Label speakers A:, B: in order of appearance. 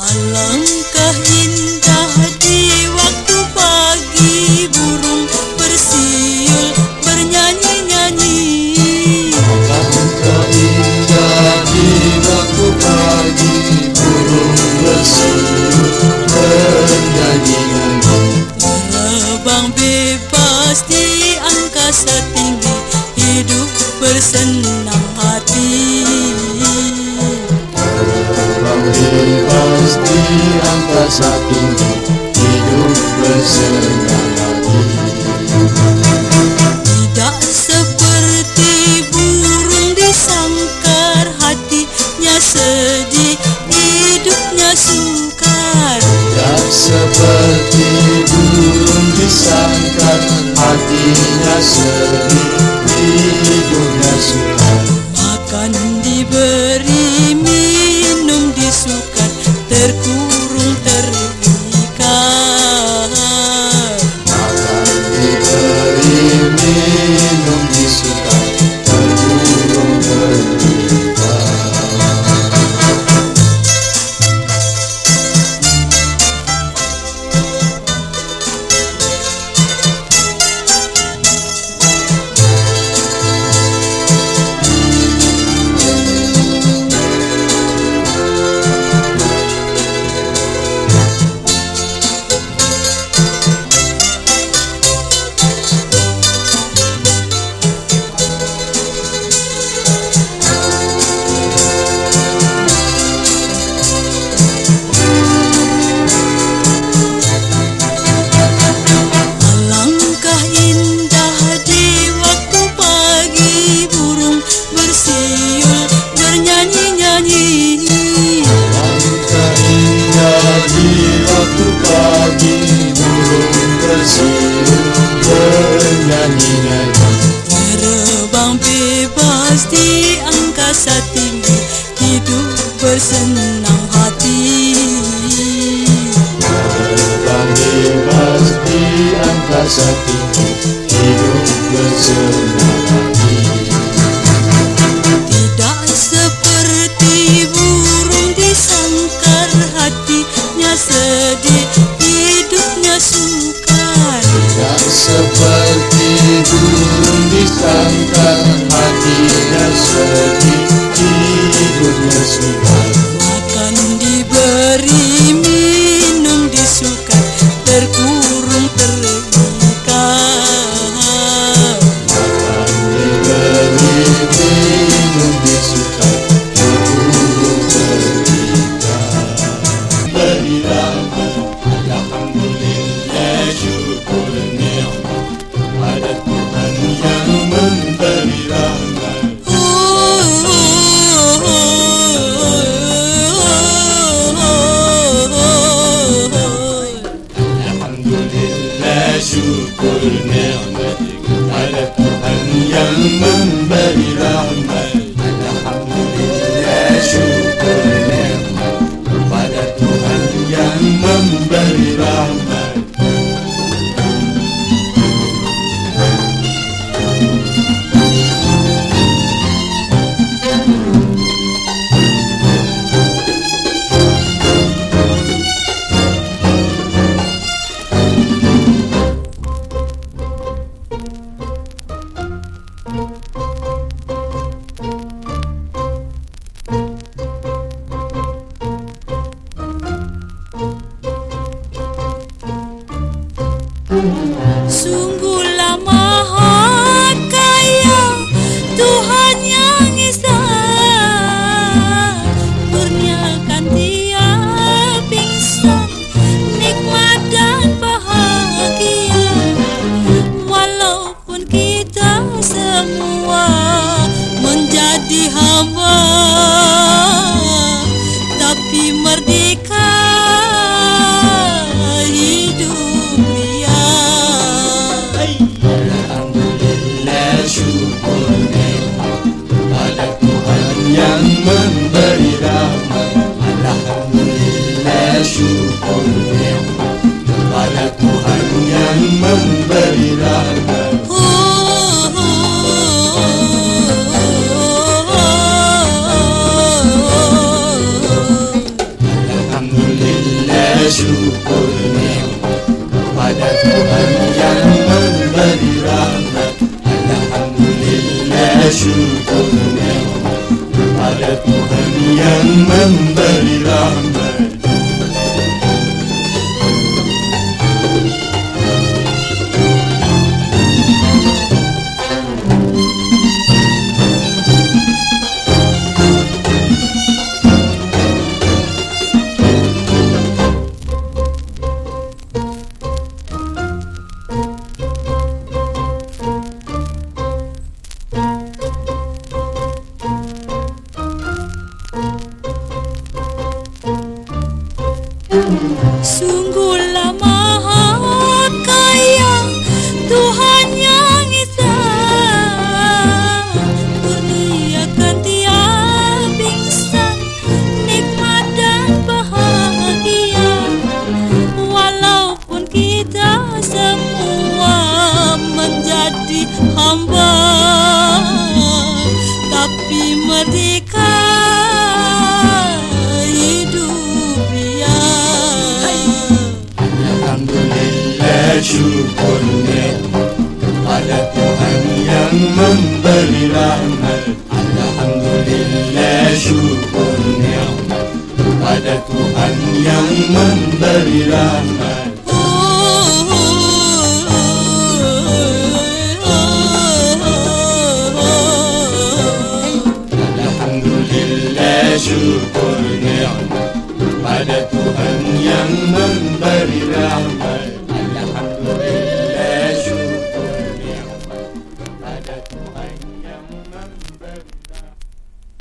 A: අලංකහින් di angkasa tinggi hidup bersenang hati. Tidak seperti burung disangkar hatinya sedih hidupnya sukar
B: Tak seperti burung disangkar hatinya sedih hidupnya sukar
A: bernyanyi-nyanyi
B: Langkah indah di waktu pagi burung bersiul bernyanyi-nyanyi
A: Terbang bebas di angkasa tinggi hidup bersenang hati.
B: Terbang bebas di angkasa tinggi hidup bersenang
A: seperti burung disangkar hatinya sedih hidupnya sukar شكر نعمتك على أن يمن بينا Nikmat
B: Kepada Tuhan yang memberi rahmat
A: Sungguhlah maha kaya Tuhan yang Esa Kurniakan tiap insan Nikmat dan bahagia. Walaupun kita semua menjadi hamba Tapi merdeka
B: syukur nikmat Kepada Tuhan yang memberi rahmat Alhamdulillah syukur nikmat Kepada Tuhan yang memberi rahmat